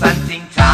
something time.